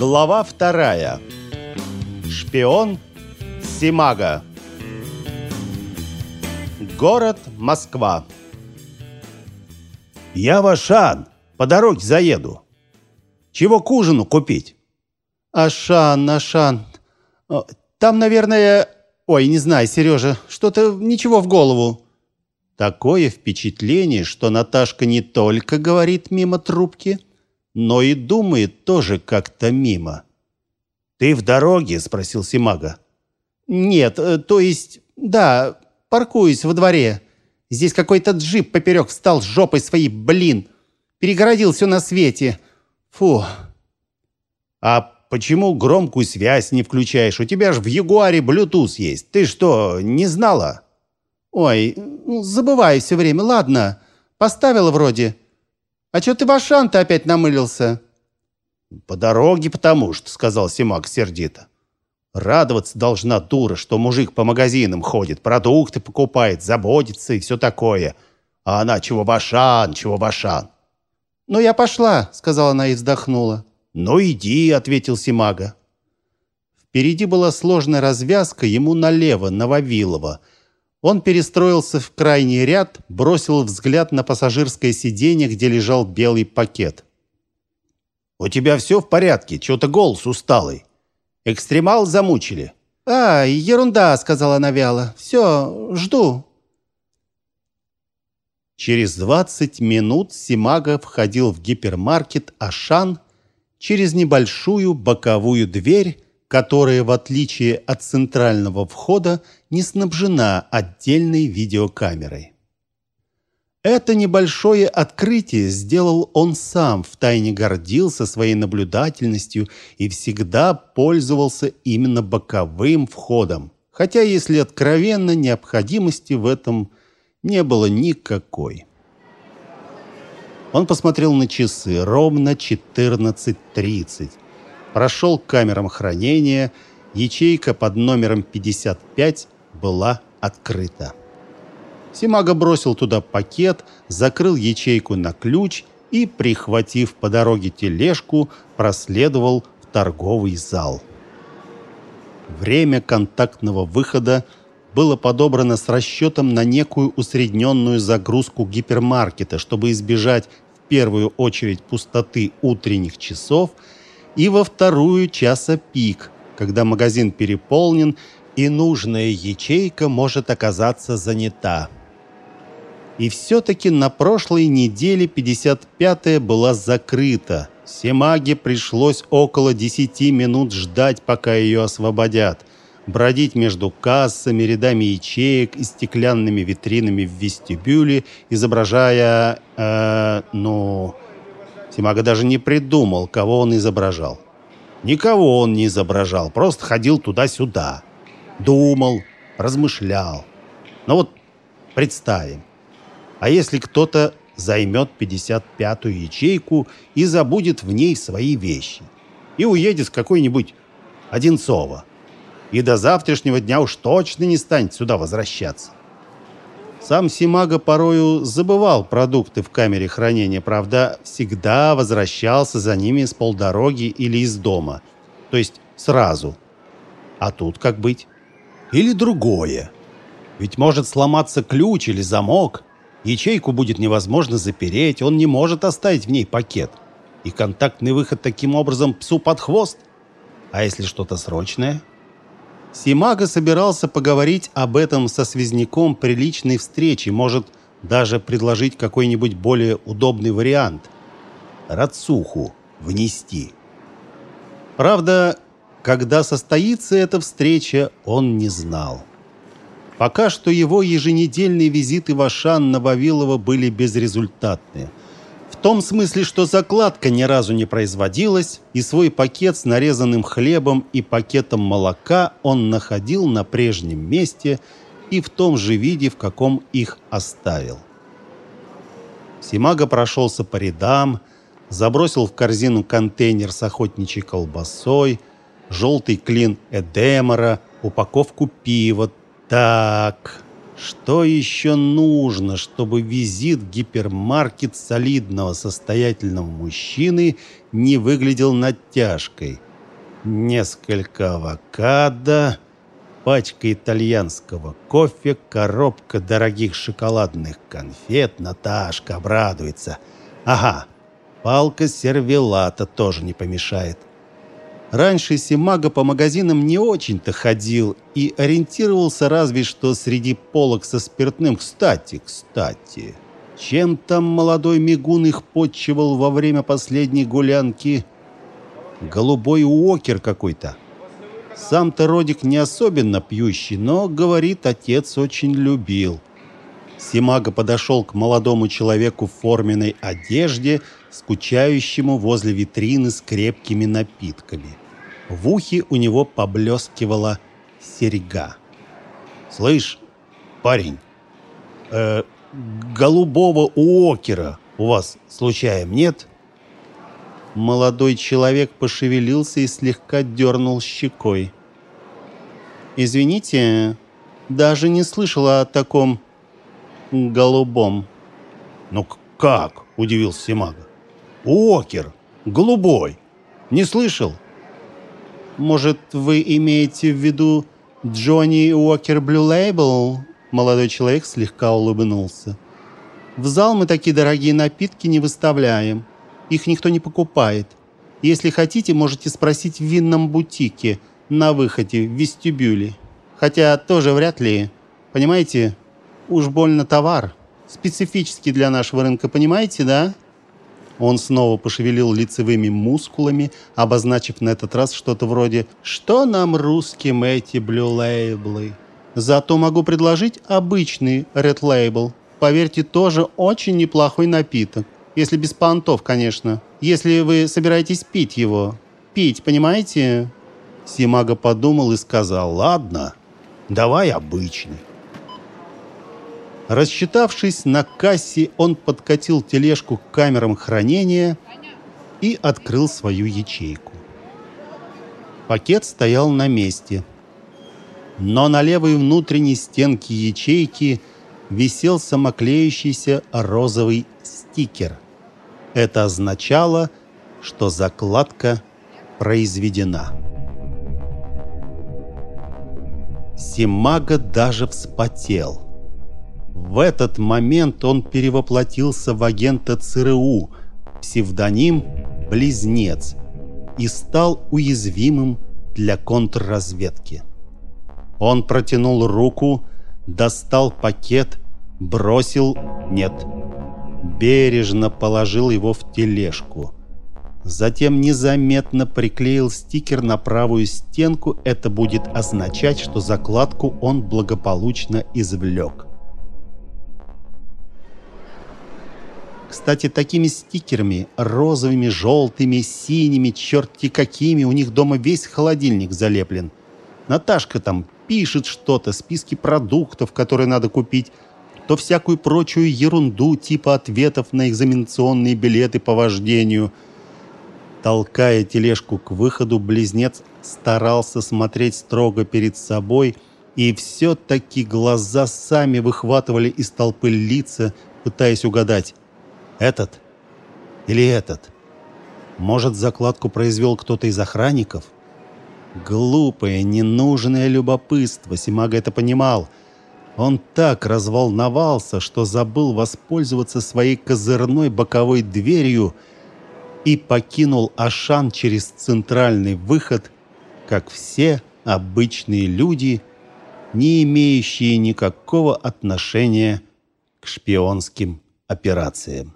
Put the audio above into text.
Глава вторая. Шпион Симага. Город Москва. Я в Ашан. По дороге заеду. Чего к ужину купить? Ашан, Ашан. Там, наверное... Ой, не знаю, Сережа, что-то ничего в голову. Такое впечатление, что Наташка не только говорит мимо трубки, но и думает тоже как-то мимо. «Ты в дороге?» – спросил Симага. «Нет, э, то есть, да, паркуюсь во дворе. Здесь какой-то джип поперек встал с жопой своей, блин. Перегородил все на свете. Фу». «А почему громкую связь не включаешь? У тебя же в Ягуаре Bluetooth есть. Ты что, не знала?» «Ой, ну, забываю все время. Ладно, поставила вроде. А что ты в Ашан-то опять намылился?» «По дороге потому что», — сказал Симак сердито. «Радоваться должна дура, что мужик по магазинам ходит, продукты покупает, заботится и все такое. А она чего в Ашан, чего в Ашан». «Ну, я пошла», — сказала она и вздохнула. «Ну, иди», — ответил Симага. Впереди была сложная развязка, ему налево, на Вавилова — он перестроился в крайний ряд, бросил взгляд на пассажирское сиденье, где лежал белый пакет. «У тебя все в порядке? Чего-то голос усталый. Экстремал замучили?» «А, ерунда», — сказала она вяло. «Все, жду». Через 20 минут Симага входил в гипермаркет «Ашан» через небольшую боковую дверь, которая, в отличие от центрального входа, не снабжена отдельной видеокамерой. Это небольшое открытие сделал он сам, втайне гордился своей наблюдательностью и всегда пользовался именно боковым входом, хотя, если откровенно, необходимости в этом не было никакой. Он посмотрел на часы, ровно 14.30 прошел к камерам хранения, ячейка под номером 55 была открыта. Симага бросил туда пакет, закрыл ячейку на ключ и, прихватив по дороге тележку, проследовал в торговый зал. Время контактного выхода было подобрано с расчетом на некую усредненную загрузку гипермаркета, чтобы избежать в первую очередь пустоты утренних часов – и во вторую часа пик, когда магазин переполнен и нужная ячейка может оказаться занята. И все-таки на прошлой неделе 55-я была закрыта. Семаге пришлось около 10 минут ждать, пока ее освободят. Бродить между кассами, рядами ячеек и стеклянными витринами в вестибюле, изображая... Э, ну... Симага даже не придумал, кого он изображал. Никого он не изображал, просто ходил туда-сюда. Думал, размышлял. Но вот представим, а если кто-то займет 55-ю ячейку и забудет в ней свои вещи, и уедет в какой-нибудь Одинцово, и до завтрашнего дня уж точно не станет сюда возвращаться. Сам Симага порою забывал продукты в камере хранения, правда, всегда возвращался за ними с полдороги или из дома. То есть сразу. А тут как быть? Или другое. Ведь может сломаться ключ или замок. Ячейку будет невозможно запереть, он не может оставить в ней пакет. И контактный выход таким образом псу под хвост. А если что-то срочное? Симага собирался поговорить об этом со связняком при личной встрече, может, даже предложить какой-нибудь более удобный вариант. Рацуху внести. Правда, когда состоится эта встреча, он не знал. Пока что его еженедельные визиты в Ашан на Вавилова были безрезультатны – том смысле, что закладка ни разу не производилась, и свой пакет с нарезанным хлебом и пакетом молока он находил на прежнем месте и в том же виде, в каком их оставил. Симага прошелся по рядам, забросил в корзину контейнер с охотничьей колбасой, желтый клин Эдемора, упаковку пива. Так, что еще нужно, чтобы визит в гипермаркет солидного состоятельного мужчины не выглядел натяжкой? несколько авокадо, пачка итальянского кофе, коробка дорогих шоколадных конфет. Наташка обрадуется. Ага, палка сервелата тоже не помешает. Раньше Симага по магазинам не очень-то ходил и ориентировался разве что среди полок со спиртным. Кстати, кстати, чем там молодой мигун их подчивал во время последней гулянки? Голубой уокер какой-то. Сам-то Родик не особенно пьющий, но, говорит, отец очень любил. Симага подошел к молодому человеку в форменной одежде, скучающему возле витрины с крепкими напитками. В ухе у него поблескивала серьга. «Слышь, парень, э, голубого уокера у вас случаем нет?» Молодой человек пошевелился и слегка дернул щекой. «Извините, даже не слышала о таком голубом». «Ну как?» – удивился Симага. «Уокер, голубой. Не слышал?» Может, вы имеете в виду Джонни Уокер Блю Лейбл?» Молодой человек слегка улыбнулся. «В зал мы такие дорогие напитки не выставляем. Их никто не покупает. Если хотите, можете спросить в винном бутике на выходе в вестибюле. Хотя тоже вряд ли. Понимаете, уж больно товар. Специфический для нашего рынка, понимаете, да?» Он снова пошевелил лицевыми мускулами, обозначив на этот раз что-то вроде «Что нам русским эти блю-лейблы?» Зато могу предложить обычный Red Label. Поверьте, тоже очень неплохой напиток. Если без понтов, конечно. Если вы собираетесь пить его. Пить, понимаете? Симага подумал и сказал, ладно, давай обычный. Рассчитавшись на кассе, он подкатил тележку к камерам хранения и открыл свою ячейку. Пакет стоял на месте. Но на левой внутренней стенке ячейки висел самоклеющийся розовый стикер. Это означало, что закладка произведена. Симага даже вспотел – в этот момент он перевоплотился в агента ЦРУ, псевдоним «Близнец», и стал уязвимым для контрразведки. Он протянул руку, достал пакет, бросил «нет». Бережно положил его в тележку. Затем незаметно приклеил стикер на правую стенку. Это будет означать, что закладку он благополучно извлек. Кстати, такими стикерами, розовыми, желтыми, синими, черти какими, у них дома весь холодильник залеплен. Наташка там пишет что-то, списки продуктов, которые надо купить, то всякую прочую ерунду типа ответов на экзаменационные билеты по вождению. Толкая тележку к выходу, близнец старался смотреть строго перед собой, и все-таки глаза сами выхватывали из толпы лица, пытаясь угадать, этот? Или этот? Может, закладку произвел кто-то из охранников? Глупое, ненужное любопытство. Симага это понимал. Он так разволновался, что забыл воспользоваться своей козырной боковой дверью и покинул Ашан через центральный выход, как все обычные люди, не имеющие никакого отношения к шпионским операциям.